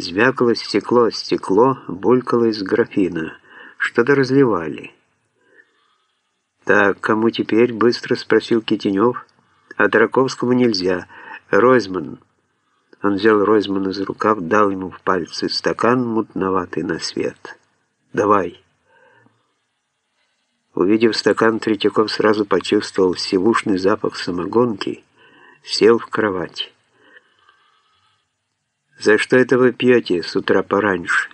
Звякало стекло, стекло булькало из графина. Что-то разливали. «Так, кому теперь?» — быстро спросил Китенев. «А Драковскому нельзя. Ройзман». Он взял Ройзмана за рукав, дал ему в пальцы стакан, мутноватый на свет. «Давай». Увидев стакан, Третьяков сразу почувствовал сивушный запах самогонки, сел в кровать. «За что это вы пьете с утра пораньше?»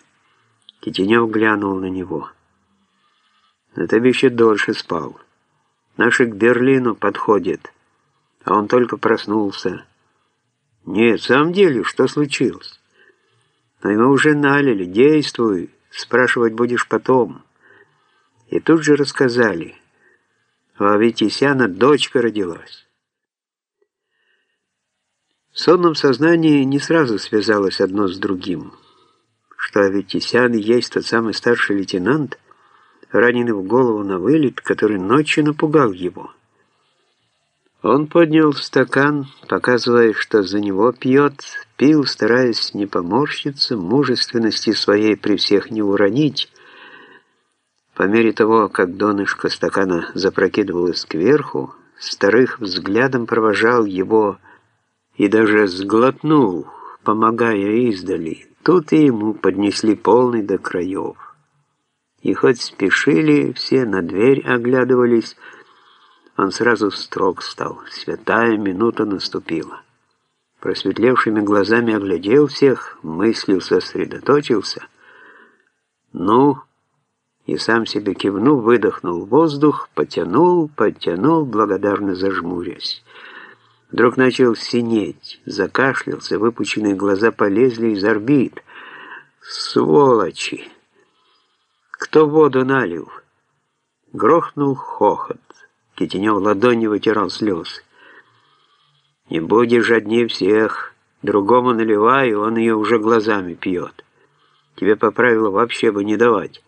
Китенев глянул на него. «Но ты бы еще дольше спал. Наши к Берлину подходят, а он только проснулся». «Нет, в самом деле, что случилось?» «Но ему уже налили, действуй, спрашивать будешь потом». И тут же рассказали, у Аветисяна дочка родилась. В сонном сознании не сразу связалось одно с другим, что Аветисян есть тот самый старший лейтенант, раненый в голову на вылет, который ночью напугал его. Он поднял стакан, показывая, что за него пьет, пил, стараясь не поморщиться, мужественности своей при всех не уронить. По мере того, как донышко стакана запрокидывалось кверху, старых взглядом провожал его и даже сглотнул, помогая издали. Тут и ему поднесли полный до краев. И хоть спешили, все на дверь оглядывались, он сразу строг стал. Святая минута наступила. Просветлевшими глазами оглядел всех, мыслью сосредоточился. «Ну?» И сам себе кивнув, выдохнул воздух, потянул, подтянул, благодарно зажмурясь. Вдруг начал синеть, закашлялся, выпученные глаза полезли из орбит. Сволочи! Кто воду налил? Грохнул хохот. Китенев ладонью вытирал слезы. Не будешь одни всех. Другому наливай, он ее уже глазами пьет. Тебе по правилу вообще бы не давать.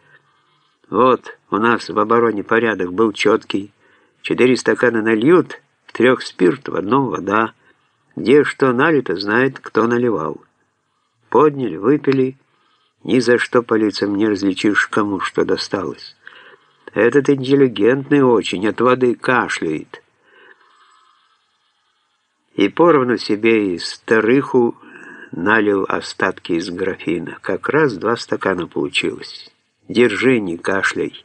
Вот, у нас в обороне порядок был четкий. Четыре стакана нальют, трех спирт, в одном вода. Где что налито, знает, кто наливал. Подняли, выпили. Ни за что по лицам не различишь, кому что досталось. Этот интеллигентный очень, от воды кашляет. И поровну себе и старыху налил остатки из графина. Как раз два стакана получилось. Держи, не кашляй.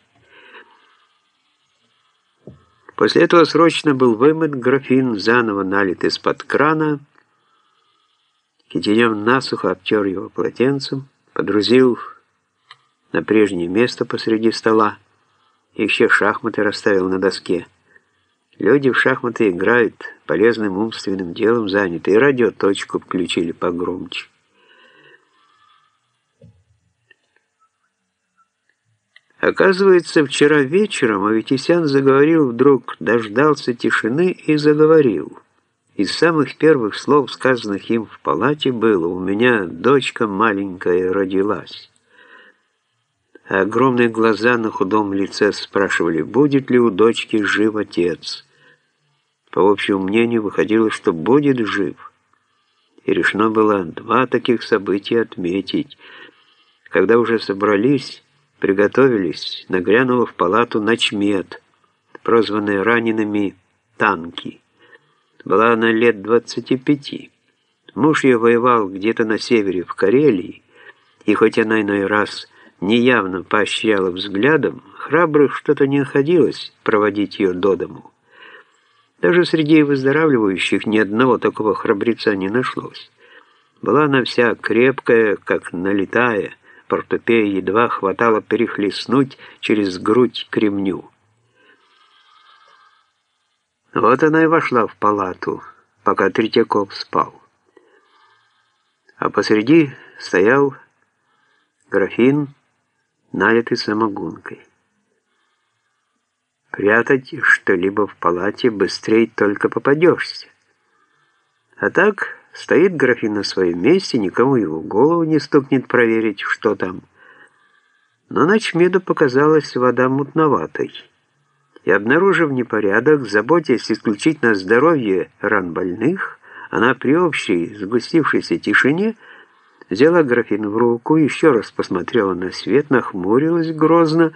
После этого срочно был вымыт графин, заново налит из-под крана. Китенев насухо обтер его полотенцем, подрузил на прежнее место посреди стола, еще шахматы расставил на доске. Люди в шахматы играют, полезным умственным делом заняты, и радиоточку включили погромче. Оказывается, вчера вечером Аветисян заговорил вдруг, дождался тишины и заговорил. Из самых первых слов, сказанных им в палате, было «У меня дочка маленькая родилась». А огромные глаза на худом лице спрашивали, будет ли у дочки жив отец. По общему мнению, выходило, что будет жив. И решено было два таких события отметить. Когда уже собрались приготовились, нагрянула в палату ночмед, прозванная ранеными «танки». Была она лет 25. Муж ее воевал где-то на севере, в Карелии, и хоть она иной раз неявно поощряла взглядом, храбрых что-то не находилось проводить ее до дому. Даже среди выздоравливающих ни одного такого храбреца не нашлось. Была она вся крепкая, как налитая, портупея едва хватало перехлестнуть через грудь кремню. Вот она и вошла в палату, пока Третьяков спал. А посреди стоял графин, налитый самогонкой. Прятать что-либо в палате быстрее только попадешься. А так Стоит графин на своем месте, никому его голову не стукнет проверить, что там. Но ночмеду показалась вода мутноватой. И обнаружив непорядок, заботясь исключительно о здоровье ран больных, она при общей сгустившейся тишине взяла графин в руку, еще раз посмотрела на свет, нахмурилась грозно